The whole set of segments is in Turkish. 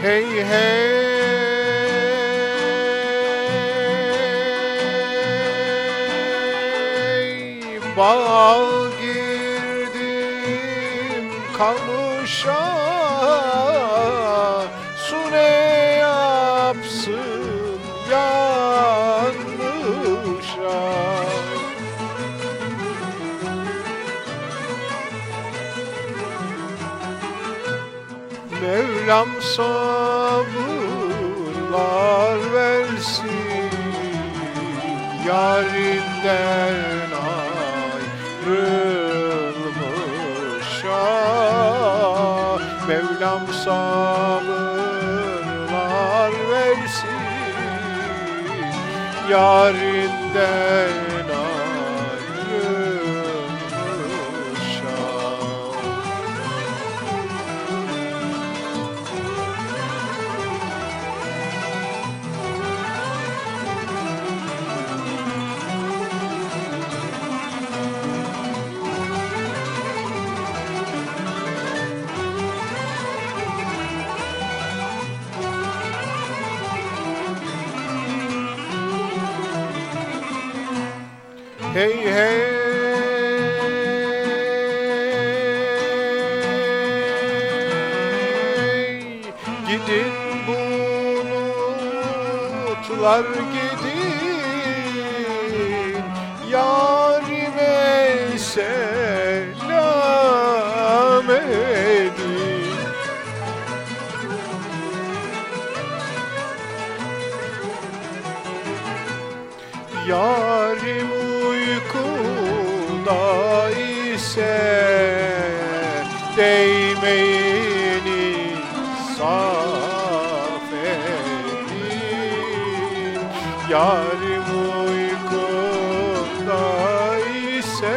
Hey hey. Bal girdim kamışa. Su ne yapsın yanmışa? Mevlam sabırlar versin Yarinden ayrılmışa. Mevlam sabırlar versin Yarinden ayrılmışa Hey hey. Gidin bulutlar gidin. Yarime selam edin. Yarim uykuda ise Değmeyeni saf edin Yarim uykuda ise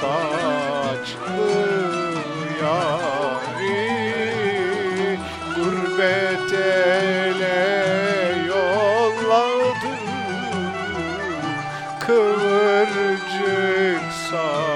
saçlı yâri gurbet ele yolladı. Kıvırcık saçlı